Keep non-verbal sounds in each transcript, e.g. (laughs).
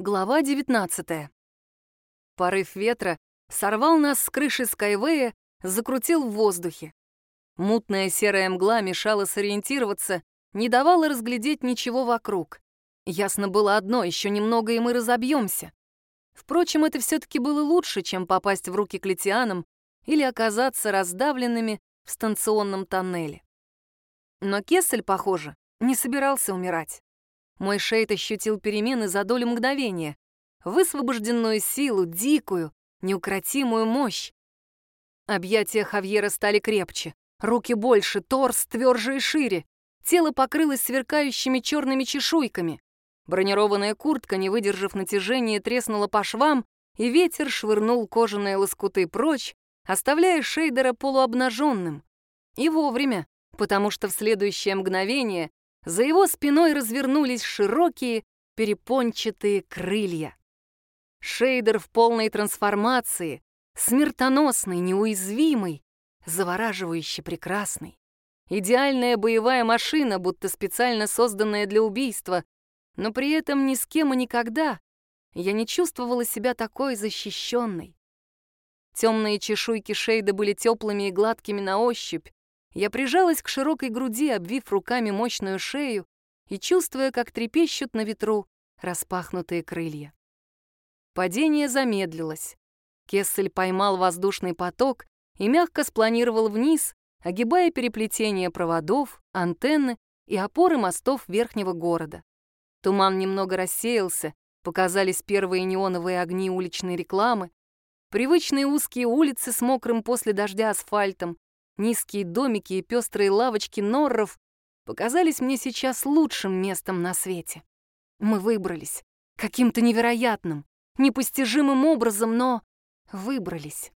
Глава 19. Порыв ветра сорвал нас с крыши Скайвея, закрутил в воздухе. Мутная серая мгла мешала сориентироваться, не давала разглядеть ничего вокруг. Ясно было одно, еще немного, и мы разобьемся. Впрочем, это все-таки было лучше, чем попасть в руки к литианам или оказаться раздавленными в станционном тоннеле. Но Кессель, похоже, не собирался умирать. Мой шейд ощутил перемены за долю мгновения, высвобожденную силу, дикую, неукротимую мощь. Объятия Хавьера стали крепче, руки больше, торс тверже и шире, тело покрылось сверкающими черными чешуйками. Бронированная куртка, не выдержав натяжения, треснула по швам, и ветер швырнул кожаные лоскуты прочь, оставляя Шейдера полуобнаженным. И вовремя, потому что в следующее мгновение за его спиной развернулись широкие перепончатые крылья. Шейдер в полной трансформации, смертоносный, неуязвимый, завораживающе прекрасный. Идеальная боевая машина, будто специально созданная для убийства, но при этом ни с кем и никогда я не чувствовала себя такой защищенной. Темные чешуйки Шейда были теплыми и гладкими на ощупь, я прижалась к широкой груди, обвив руками мощную шею и чувствуя, как трепещут на ветру распахнутые крылья. Падение замедлилось. Кессель поймал воздушный поток и мягко спланировал вниз, огибая переплетение проводов, антенны и опоры мостов верхнего города. Туман немного рассеялся, показались первые неоновые огни уличной рекламы, привычные узкие улицы с мокрым после дождя асфальтом, Низкие домики и пестрые лавочки норров показались мне сейчас лучшим местом на свете. Мы выбрались. Каким-то невероятным, непостижимым образом, но выбрались.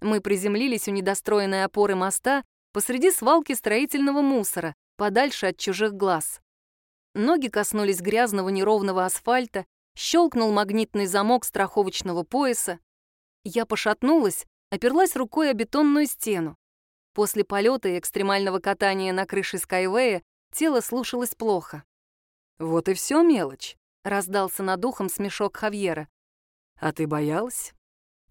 Мы приземлились у недостроенной опоры моста посреди свалки строительного мусора, подальше от чужих глаз. Ноги коснулись грязного неровного асфальта, щелкнул магнитный замок страховочного пояса. Я пошатнулась, оперлась рукой о бетонную стену. После полета и экстремального катания на крыше Скайвея тело слушалось плохо. «Вот и все мелочь», — раздался над ухом смешок Хавьера. «А ты боялась?»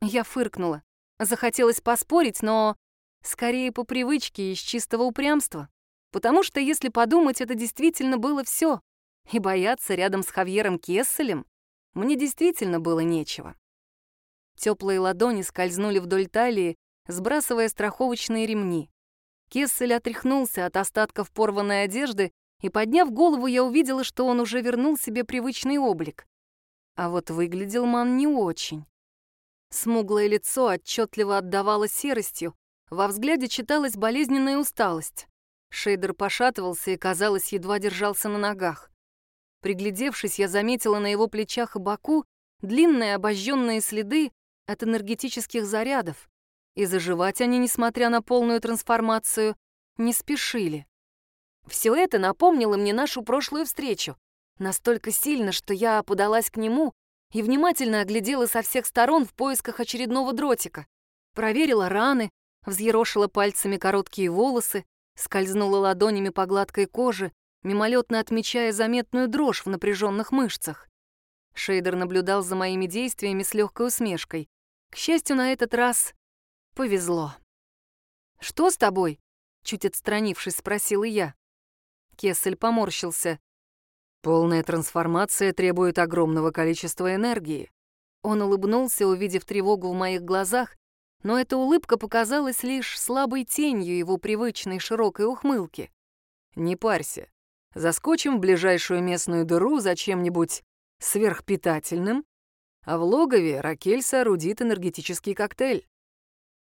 Я фыркнула. Захотелось поспорить, но скорее по привычке из чистого упрямства. Потому что, если подумать, это действительно было все. И бояться рядом с Хавьером Кесселем мне действительно было нечего. Теплые ладони скользнули вдоль талии, сбрасывая страховочные ремни. Кессель отряхнулся от остатков порванной одежды, и, подняв голову, я увидела, что он уже вернул себе привычный облик. А вот выглядел Ман не очень. Смуглое лицо отчетливо отдавало серостью, во взгляде читалась болезненная усталость. Шейдер пошатывался и, казалось, едва держался на ногах. Приглядевшись, я заметила на его плечах и боку длинные обожженные следы от энергетических зарядов и заживать они, несмотря на полную трансформацию, не спешили. Все это напомнило мне нашу прошлую встречу, настолько сильно, что я подалась к нему и внимательно оглядела со всех сторон в поисках очередного дротика. Проверила раны, взъерошила пальцами короткие волосы, скользнула ладонями по гладкой коже, мимолетно отмечая заметную дрожь в напряженных мышцах. Шейдер наблюдал за моими действиями с легкой усмешкой. К счастью, на этот раз Повезло. «Что с тобой?» — чуть отстранившись, спросила я. Кессель поморщился. «Полная трансформация требует огромного количества энергии». Он улыбнулся, увидев тревогу в моих глазах, но эта улыбка показалась лишь слабой тенью его привычной широкой ухмылки. «Не парься. Заскочим в ближайшую местную дыру за чем-нибудь сверхпитательным, а в логове Ракель соорудит энергетический коктейль.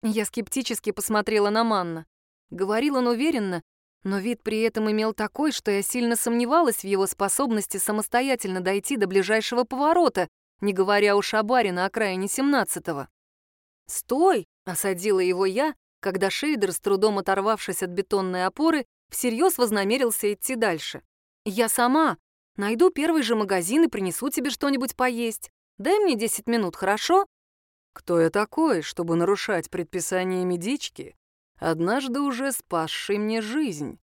Я скептически посмотрела на Манна. Говорил он уверенно, но вид при этом имел такой, что я сильно сомневалась в его способности самостоятельно дойти до ближайшего поворота, не говоря уж о баре на окраине семнадцатого. «Стой!» — осадила его я, когда Шейдер, с трудом оторвавшись от бетонной опоры, всерьез вознамерился идти дальше. «Я сама. Найду первый же магазин и принесу тебе что-нибудь поесть. Дай мне десять минут, хорошо?» Кто я такой, чтобы нарушать предписания медички, однажды уже спасшей мне жизнь?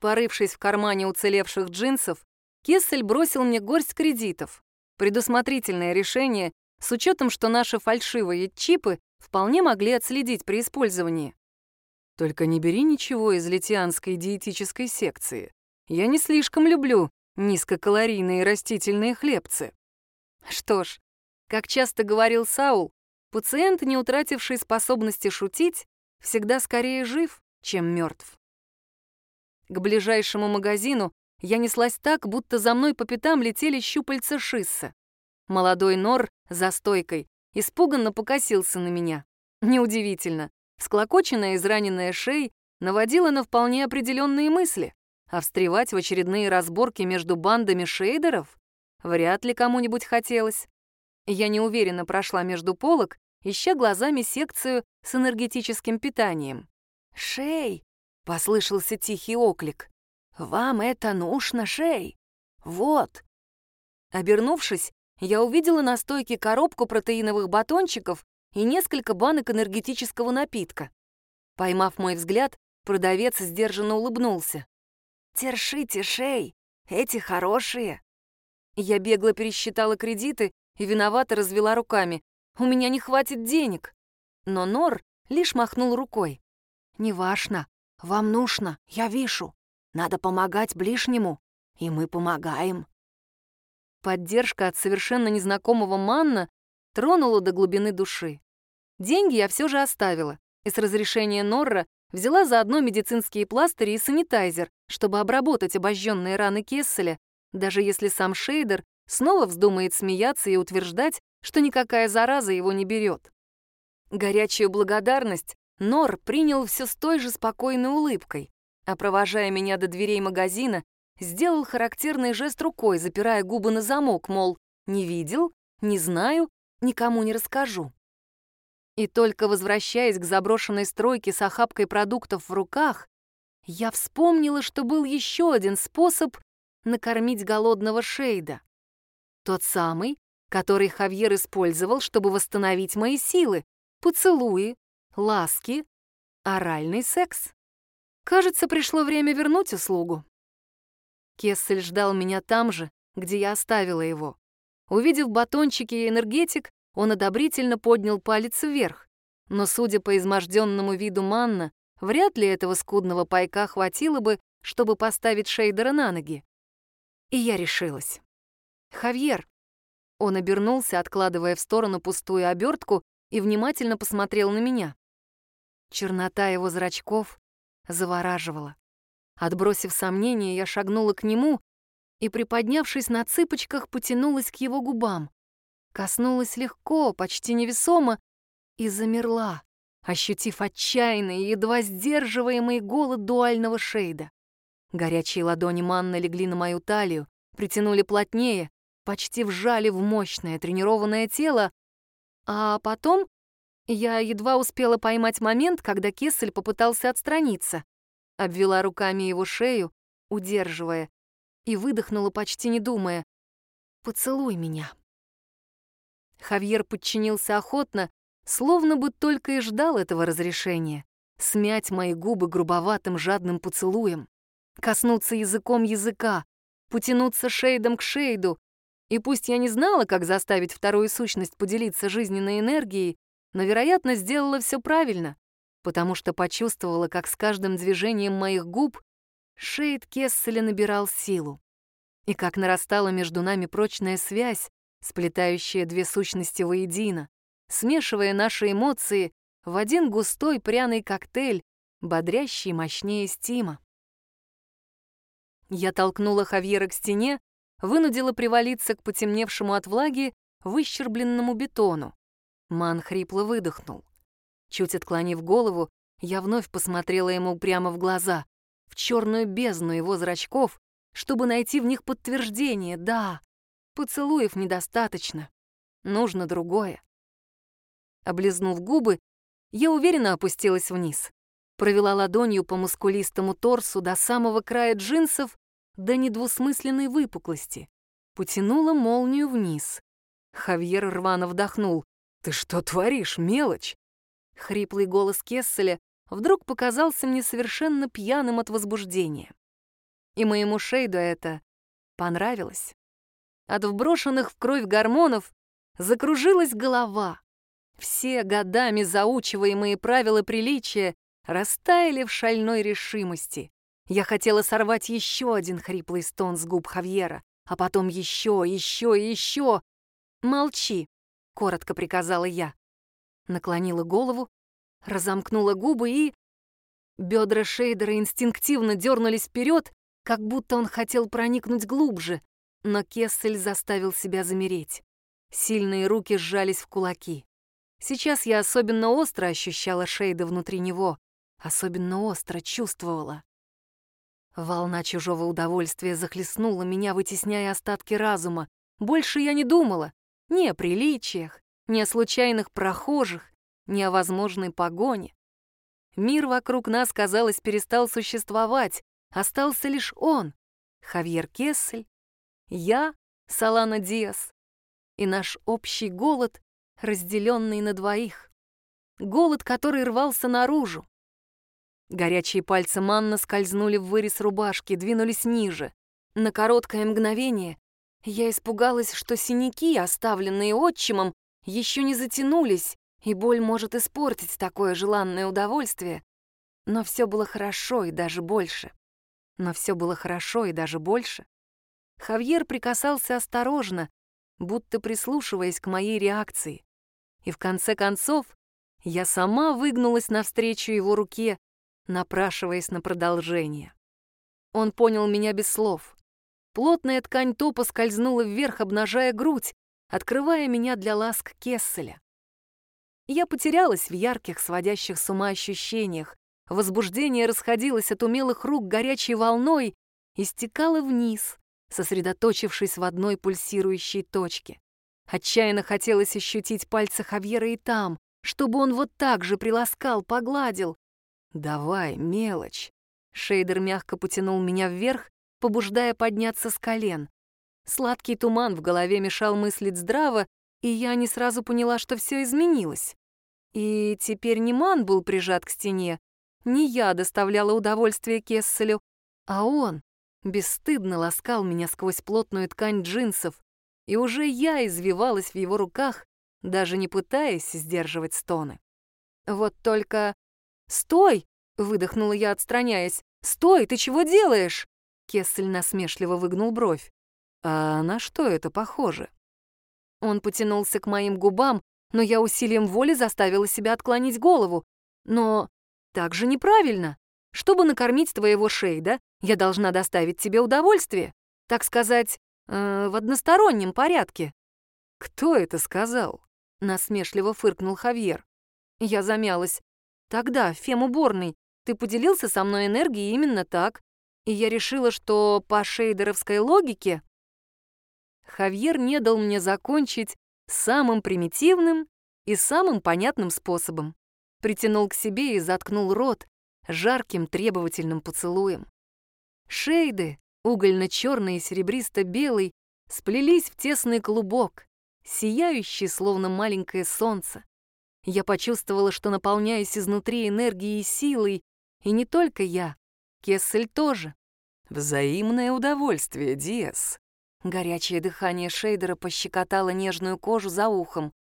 Порывшись в кармане уцелевших джинсов, Кессель бросил мне горсть кредитов. Предусмотрительное решение с учетом, что наши фальшивые чипы вполне могли отследить при использовании. Только не бери ничего из литианской диетической секции. Я не слишком люблю низкокалорийные растительные хлебцы. Что ж, как часто говорил Саул, пациент, не утративший способности шутить, всегда скорее жив, чем мертв. К ближайшему магазину я неслась так, будто за мной по пятам летели щупальца шисса. Молодой Нор за стойкой испуганно покосился на меня. Неудивительно. Склокоченная израненная шея наводила на вполне определенные мысли, а встревать в очередные разборки между бандами шейдеров вряд ли кому-нибудь хотелось. Я неуверенно прошла между полок, ища глазами секцию с энергетическим питанием. «Шей!» — послышался тихий оклик. «Вам это нужно, Шей? Вот!» Обернувшись, я увидела на стойке коробку протеиновых батончиков и несколько банок энергетического напитка. Поймав мой взгляд, продавец сдержанно улыбнулся. «Тершите, Шей, эти хорошие!» Я бегло пересчитала кредиты и виновато развела руками. «У меня не хватит денег!» Но Нор лишь махнул рукой. «Неважно, вам нужно, я вижу. Надо помогать ближнему, и мы помогаем». Поддержка от совершенно незнакомого манна тронула до глубины души. Деньги я все же оставила, и с разрешения Норра взяла заодно медицинские пластыри и санитайзер, чтобы обработать обожженные раны Кесселя, даже если сам Шейдер снова вздумает смеяться и утверждать, что никакая зараза его не берет. Горячую благодарность Нор принял все с той же спокойной улыбкой, а провожая меня до дверей магазина, сделал характерный жест рукой, запирая губы на замок, мол, не видел, не знаю, никому не расскажу. И только возвращаясь к заброшенной стройке с охапкой продуктов в руках, я вспомнила, что был еще один способ накормить голодного Шейда. Тот самый, который Хавьер использовал, чтобы восстановить мои силы, поцелуи, ласки, оральный секс. Кажется, пришло время вернуть услугу. Кессель ждал меня там же, где я оставила его. Увидев батончики и энергетик, он одобрительно поднял палец вверх. Но, судя по изможденному виду манна, вряд ли этого скудного пайка хватило бы, чтобы поставить Шейдера на ноги. И я решилась. «Хавьер!» Он обернулся, откладывая в сторону пустую обертку, и внимательно посмотрел на меня. Чернота его зрачков завораживала. Отбросив сомнения, я шагнула к нему и, приподнявшись на цыпочках, потянулась к его губам. Коснулась легко, почти невесомо, и замерла, ощутив отчаянный едва сдерживаемый голод дуального шейда. Горячие ладони Манны легли на мою талию, притянули плотнее, почти вжали в мощное тренированное тело, а потом я едва успела поймать момент, когда Кессель попытался отстраниться обвела руками его шею, удерживая, и выдохнула, почти не думая. «Поцелуй меня». Хавьер подчинился охотно, словно бы только и ждал этого разрешения. Смять мои губы грубоватым жадным поцелуем, коснуться языком языка, потянуться шейдом к шейду. И пусть я не знала, как заставить вторую сущность поделиться жизненной энергией, но, вероятно, сделала все правильно потому что почувствовала, как с каждым движением моих губ Шейд Кесселя набирал силу, и как нарастала между нами прочная связь, сплетающая две сущности воедино, смешивая наши эмоции в один густой пряный коктейль, бодрящий мощнее стима. Я толкнула Хавьера к стене, вынудила привалиться к потемневшему от влаги выщербленному бетону. Ман хрипло выдохнул. Чуть отклонив голову, я вновь посмотрела ему прямо в глаза, в черную бездну его зрачков, чтобы найти в них подтверждение «да». Поцелуев недостаточно. Нужно другое. Облизнув губы, я уверенно опустилась вниз. Провела ладонью по мускулистому торсу до самого края джинсов до недвусмысленной выпуклости. Потянула молнию вниз. Хавьер рвано вдохнул. «Ты что творишь, мелочь?» Хриплый голос Кесселя вдруг показался мне совершенно пьяным от возбуждения. И моему Шейду это понравилось. От вброшенных в кровь гормонов закружилась голова. Все годами заучиваемые правила приличия растаяли в шальной решимости. Я хотела сорвать еще один хриплый стон с губ Хавьера, а потом еще, еще и еще. «Молчи», — коротко приказала я. Наклонила голову, разомкнула губы и... Бедра Шейдера инстинктивно дернулись вперед, как будто он хотел проникнуть глубже, но Кессель заставил себя замереть. Сильные руки сжались в кулаки. Сейчас я особенно остро ощущала Шейда внутри него, особенно остро чувствовала. Волна чужого удовольствия захлестнула меня, вытесняя остатки разума. Больше я не думала ни о приличиях, ни о случайных прохожих, ни о возможной погоне. Мир вокруг нас, казалось, перестал существовать, остался лишь он, Хавьер Кессель, я, Салана Диас, и наш общий голод, разделенный на двоих. Голод, который рвался наружу, Горячие пальцы Манна скользнули в вырез рубашки, двинулись ниже. На короткое мгновение я испугалась, что синяки, оставленные отчимом, еще не затянулись, и боль может испортить такое желанное удовольствие. Но все было хорошо и даже больше. Но все было хорошо и даже больше. Хавьер прикасался осторожно, будто прислушиваясь к моей реакции. И в конце концов я сама выгнулась навстречу его руке, напрашиваясь на продолжение. Он понял меня без слов. Плотная ткань топа скользнула вверх, обнажая грудь, открывая меня для ласк Кесселя. Я потерялась в ярких, сводящих с ума ощущениях. Возбуждение расходилось от умелых рук горячей волной и стекало вниз, сосредоточившись в одной пульсирующей точке. Отчаянно хотелось ощутить пальцы Хавьера и там, чтобы он вот так же приласкал, погладил, «Давай, мелочь!» Шейдер мягко потянул меня вверх, побуждая подняться с колен. Сладкий туман в голове мешал мыслить здраво, и я не сразу поняла, что все изменилось. И теперь не Ман был прижат к стене, не я доставляла удовольствие Кесселю, а он бесстыдно ласкал меня сквозь плотную ткань джинсов, и уже я извивалась в его руках, даже не пытаясь сдерживать стоны. Вот только «Стой!» — выдохнула я, отстраняясь. «Стой! Ты чего делаешь?» Кессель насмешливо выгнул бровь. «А на что это похоже?» Он потянулся к моим губам, но я усилием воли заставила себя отклонить голову. Но так же неправильно. Чтобы накормить твоего шейда, я должна доставить тебе удовольствие. Так сказать, э, в одностороннем порядке. «Кто это сказал?» — насмешливо фыркнул Хавьер. Я замялась. Тогда, в фем-уборной, ты поделился со мной энергией именно так, и я решила, что по шейдеровской логике... Хавьер не дал мне закончить самым примитивным и самым понятным способом. Притянул к себе и заткнул рот жарким требовательным поцелуем. Шейды, угольно-черный и серебристо-белый, сплелись в тесный клубок, сияющий, словно маленькое солнце. Я почувствовала, что наполняюсь изнутри энергией и силой, и не только я, Кессель тоже. Взаимное удовольствие, Диас. Горячее дыхание Шейдера пощекотало нежную кожу за ухом.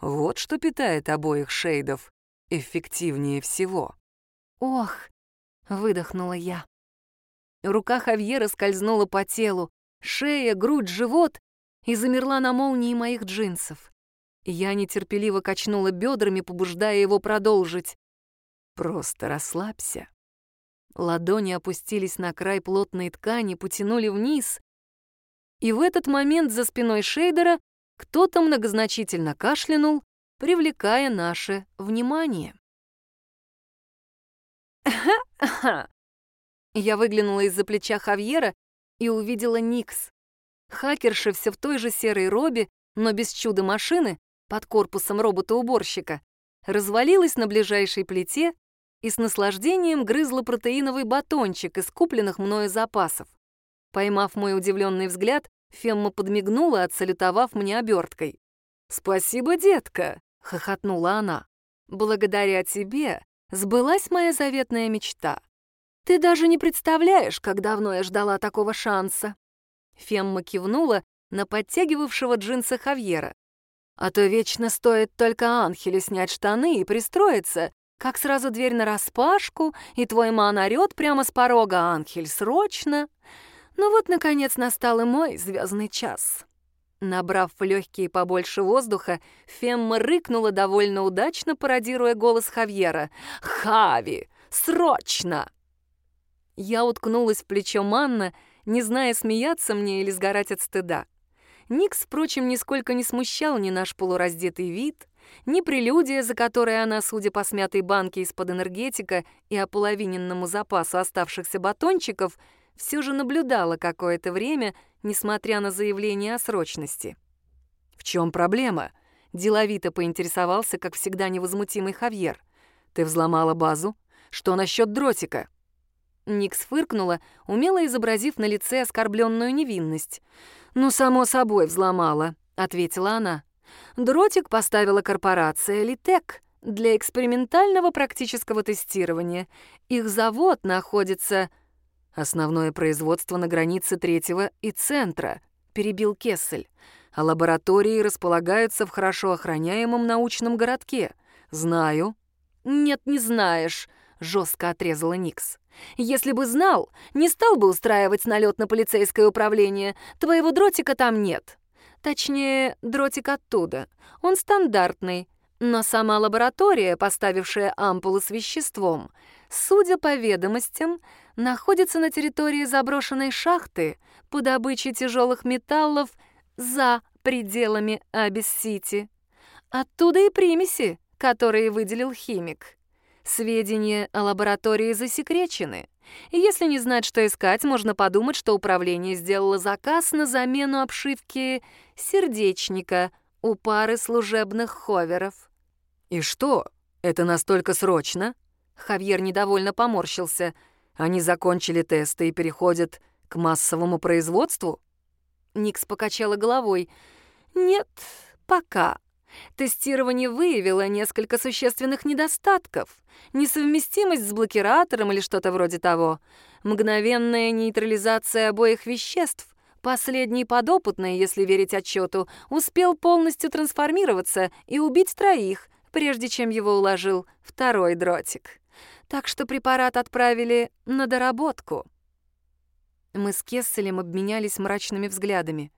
Вот что питает обоих Шейдов эффективнее всего. Ох, выдохнула я. Рука Хавьера скользнула по телу, шея, грудь, живот и замерла на молнии моих джинсов. Я нетерпеливо качнула бедрами, побуждая его продолжить. «Просто расслабься». Ладони опустились на край плотной ткани, потянули вниз. И в этот момент за спиной Шейдера кто-то многозначительно кашлянул, привлекая наше внимание. (laughs) Я выглянула из-за плеча Хавьера и увидела Никс. Хакерша все в той же серой робе, но без чуда машины, под корпусом робота-уборщика, развалилась на ближайшей плите и с наслаждением грызла протеиновый батончик из купленных мною запасов. Поймав мой удивленный взгляд, Фемма подмигнула, отсалютовав мне оберткой. «Спасибо, детка!» — хохотнула она. «Благодаря тебе сбылась моя заветная мечта. Ты даже не представляешь, как давно я ждала такого шанса». Фемма кивнула, на подтягивавшего джинсы Хавьера. А то вечно стоит только Анхелю снять штаны и пристроиться, как сразу дверь нараспашку, и твой ман орёт прямо с порога «Анхель, срочно!» Ну вот, наконец, настал и мой звездный час. Набрав в легкие побольше воздуха, Фемма рыкнула довольно удачно, пародируя голос Хавьера. «Хави! Срочно!» Я уткнулась в плечо Манна, не зная, смеяться мне или сгорать от стыда. Никс, впрочем, нисколько не смущал ни наш полураздетый вид, ни прелюдия, за которой она, судя по смятой банке из-под энергетика и ополовиненному запасу оставшихся батончиков, все же наблюдала какое-то время — несмотря на заявление о срочности. «В чем проблема?» — деловито поинтересовался, как всегда, невозмутимый Хавьер. «Ты взломала базу? Что насчет дротика?» Никс фыркнула, умело изобразив на лице оскорбленную невинность. «Ну, само собой, взломала», — ответила она. «Дротик поставила корпорация «Литек» для экспериментального практического тестирования. Их завод находится Основное производство на границе третьего и центра, перебил Кессель. А лаборатории располагаются в хорошо охраняемом научном городке. Знаю. Нет, не знаешь, жестко отрезала Никс. Если бы знал, не стал бы устраивать налет на полицейское управление. Твоего дротика там нет. Точнее, дротик оттуда. Он стандартный. Но сама лаборатория, поставившая ампулы с веществом, судя по ведомостям, находится на территории заброшенной шахты по добыче тяжелых металлов за пределами Абис-Сити. Оттуда и примеси, которые выделил химик. Сведения о лаборатории засекречены. Если не знать, что искать, можно подумать, что управление сделало заказ на замену обшивки сердечника у пары служебных ховеров. «И что, это настолько срочно?» Хавьер недовольно поморщился – они закончили тесты и переходят к массовому производству? Никс покачала головой. Нет, пока. Тестирование выявило несколько существенных недостатков. Несовместимость с блокиратором или что-то вроде того. Мгновенная нейтрализация обоих веществ. Последний подопытный, если верить отчету, успел полностью трансформироваться и убить троих, прежде чем его уложил второй дротик так что препарат отправили на доработку. Мы с Кесселем обменялись мрачными взглядами.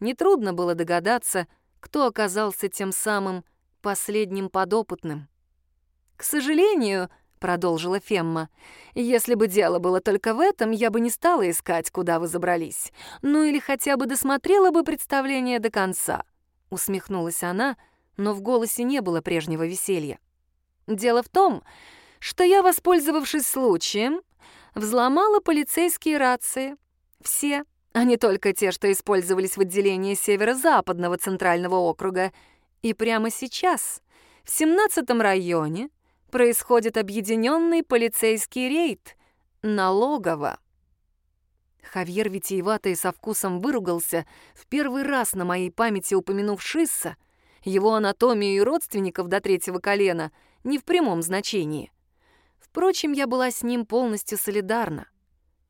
Нетрудно было догадаться, кто оказался тем самым последним подопытным. «К сожалению», — продолжила Фемма, «если бы дело было только в этом, я бы не стала искать, куда вы забрались. Ну или хотя бы досмотрела бы представление до конца», — усмехнулась она, но в голосе не было прежнего веселья. «Дело в том, что я, воспользовавшись случаем, взломала полицейские рации. Все, а не только те, что использовались в отделении Северо-Западного Центрального округа. И прямо сейчас, в 17-м районе, происходит объединенный полицейский рейд налогово. Хавьер витиевато и со вкусом выругался, в первый раз на моей памяти упомянув Шисса, его анатомию и родственников до третьего колена, не в прямом значении. Впрочем, я была с ним полностью солидарна.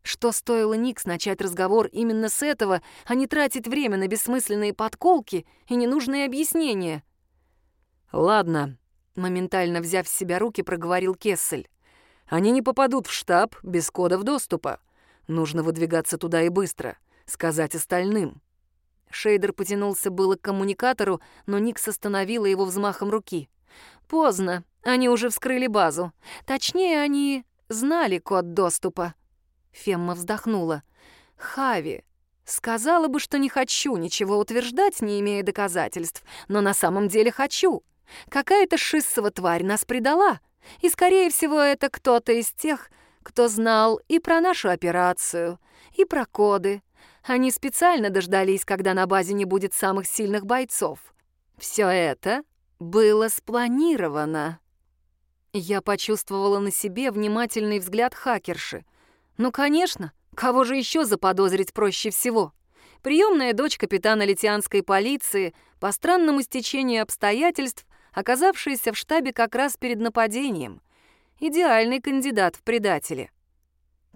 Что стоило Никс начать разговор именно с этого, а не тратить время на бессмысленные подколки и ненужные объяснения? «Ладно», — моментально взяв в себя руки, проговорил Кессель. «Они не попадут в штаб без кодов доступа. Нужно выдвигаться туда и быстро, сказать остальным». Шейдер потянулся было к коммуникатору, но Никс остановила его взмахом руки. «Поздно. Они уже вскрыли базу. Точнее, они знали код доступа. Фемма вздохнула. Хави. Сказала бы, что не хочу ничего утверждать, не имея доказательств, но на самом деле хочу. Какая-то шиссова тварь нас предала. И, скорее всего, это кто-то из тех, кто знал и про нашу операцию, и про коды. Они специально дождались, когда на базе не будет самых сильных бойцов. Все это было спланировано. Я почувствовала на себе внимательный взгляд хакерши. Ну, конечно, кого же еще заподозрить проще всего? Приемная дочь капитана литианской полиции, по странному стечению обстоятельств, оказавшаяся в штабе как раз перед нападением. Идеальный кандидат в предатели.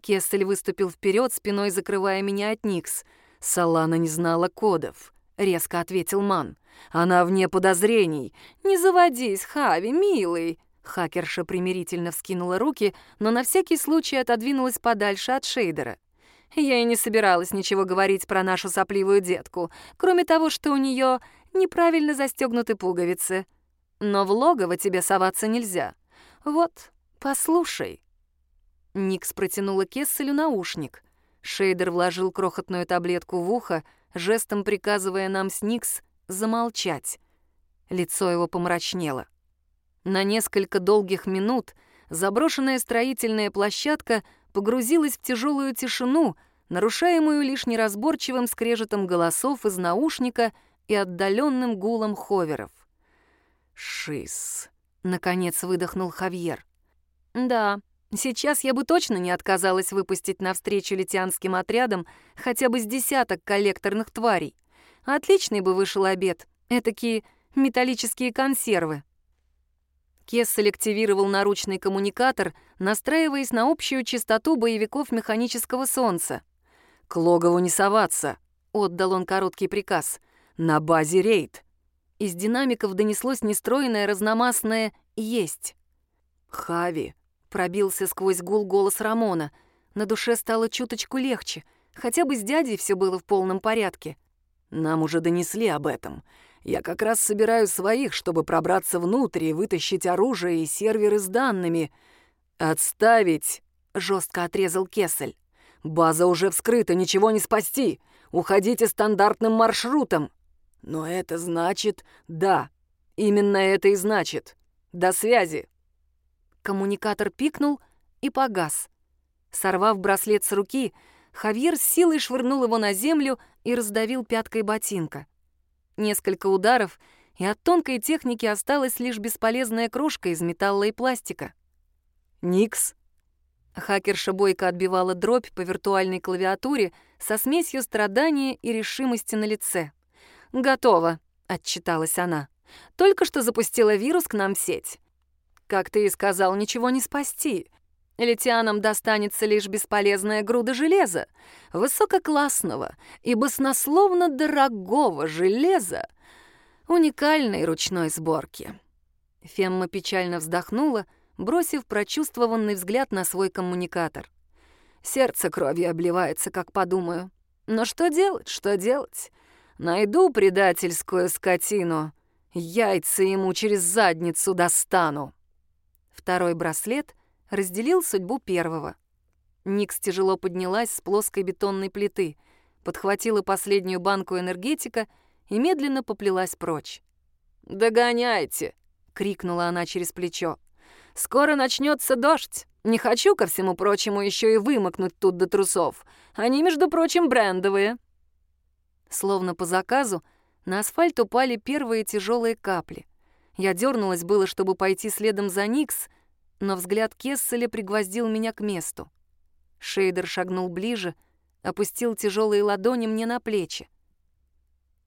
Кессель выступил вперед, спиной закрывая меня от Никс. Салана не знала кодов», — резко ответил Ман. «Она вне подозрений». «Не заводись, Хави, милый!» Хакерша примирительно вскинула руки, но на всякий случай отодвинулась подальше от шейдера. Я и не собиралась ничего говорить про нашу сопливую детку, кроме того, что у нее неправильно застегнуты пуговицы. Но в логово тебе соваться нельзя. Вот, послушай. Никс протянула Кесселю наушник. Шейдер вложил крохотную таблетку в ухо, жестом приказывая нам с Никс замолчать. Лицо его помрачнело. На несколько долгих минут заброшенная строительная площадка погрузилась в тяжелую тишину, нарушаемую лишь неразборчивым скрежетом голосов из наушника и отдаленным гулом ховеров. «Шиз», — наконец выдохнул Хавьер. «Да, сейчас я бы точно не отказалась выпустить навстречу литианским отрядам хотя бы с десяток коллекторных тварей. Отличный бы вышел обед, этакие металлические консервы». Кессель активировал наручный коммуникатор, настраиваясь на общую частоту боевиков механического солнца. «К логову не соваться», — отдал он короткий приказ. «На базе рейд». Из динамиков донеслось нестроенное разномастное «есть». «Хави», — пробился сквозь гул голос Рамона. На душе стало чуточку легче. Хотя бы с дядей все было в полном порядке. «Нам уже донесли об этом. Я как раз собираю своих, чтобы пробраться внутрь и вытащить оружие и серверы с данными. Отставить, жестко отрезал Кессель. База уже вскрыта, ничего не спасти. Уходите стандартным маршрутом. Но это значит... Да, именно это и значит. До связи. Коммуникатор пикнул и погас. Сорвав браслет с руки, Хавьер с силой швырнул его на землю и раздавил пяткой ботинка. Несколько ударов, и от тонкой техники осталась лишь бесполезная крошка из металла и пластика. «Никс!» Хакерша бойко отбивала дробь по виртуальной клавиатуре со смесью страдания и решимости на лице. «Готово», — отчиталась она. «Только что запустила вирус к нам в сеть. Как ты и сказал, ничего не спасти. Литианам достанется лишь бесполезная груда железа, высококлассного и баснословно дорогого железа, уникальной ручной сборки. Фемма печально вздохнула, бросив прочувствованный взгляд на свой коммуникатор. Сердце кровью обливается, как подумаю. Но что делать, что делать? Найду предательскую скотину, яйца ему через задницу достану. Второй браслет разделил судьбу первого. Никс тяжело поднялась с плоской бетонной плиты, подхватила последнюю банку энергетика и медленно поплелась прочь. «Догоняйте!» — крикнула она через плечо. «Скоро начнется дождь. Не хочу, ко всему прочему, еще и вымокнуть тут до трусов. Они, между прочим, брендовые». Словно по заказу, на асфальт упали первые тяжелые капли. Я дернулась было, чтобы пойти следом за Никс, но взгляд Кесселя пригвоздил меня к месту. Шейдер шагнул ближе, опустил тяжелые ладони мне на плечи.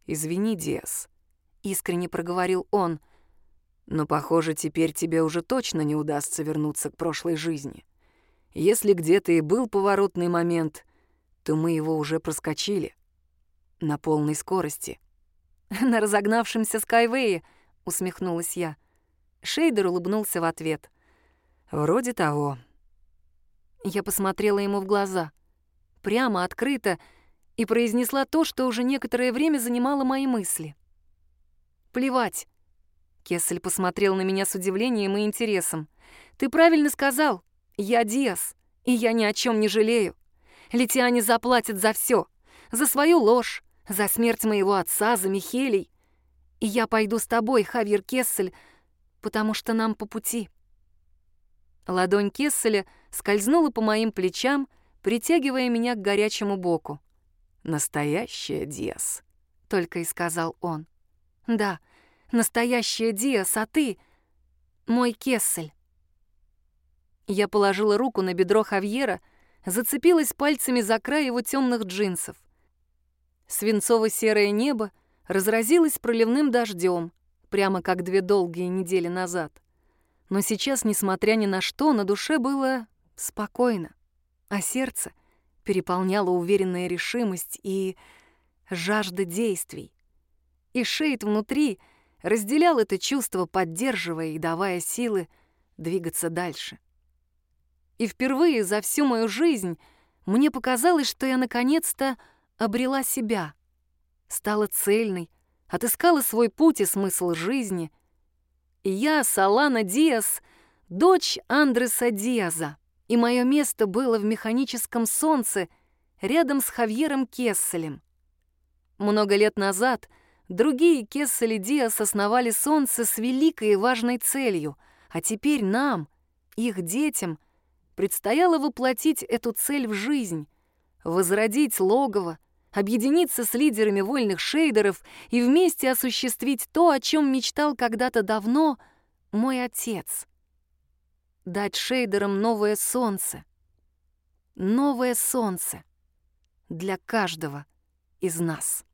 «Извини, Диас», — искренне проговорил он, «но, похоже, теперь тебе уже точно не удастся вернуться к прошлой жизни. Если где-то и был поворотный момент, то мы его уже проскочили. На полной скорости». (laughs) «На разогнавшемся Скайвее», — усмехнулась я. Шейдер улыбнулся в ответ — «Вроде того». Я посмотрела ему в глаза, прямо, открыто, и произнесла то, что уже некоторое время занимало мои мысли. «Плевать». Кессель посмотрел на меня с удивлением и интересом. «Ты правильно сказал. Я Диас, и я ни о чем не жалею. Летиане заплатят за все, за свою ложь, за смерть моего отца, за Михелей. И я пойду с тобой, Хавьер Кессель, потому что нам по пути». Ладонь Кесселя скользнула по моим плечам, притягивая меня к горячему боку. «Настоящая Диас», — только и сказал он. «Да, настоящая Диас, а ты — мой Кессель». Я положила руку на бедро Хавьера, зацепилась пальцами за край его темных джинсов. Свинцово-серое небо разразилось проливным дождем, прямо как две долгие недели назад. Но сейчас, несмотря ни на что, на душе было спокойно, а сердце переполняло уверенная решимость и жажда действий. И Шейд внутри разделял это чувство, поддерживая и давая силы двигаться дальше. И впервые за всю мою жизнь мне показалось, что я наконец-то обрела себя, стала цельной, отыскала свой путь и смысл жизни. Я, Салана Диас, дочь Андреса Диаза, и мое место было в механическом солнце рядом с Хавьером Кесселем. Много лет назад другие Кессель и Диас основали солнце с великой и важной целью, а теперь нам, их детям, предстояло воплотить эту цель в жизнь, возродить логово, объединиться с лидерами вольных шейдеров и вместе осуществить то, о чем мечтал когда-то давно мой отец. Дать шейдерам новое солнце. Новое солнце для каждого из нас.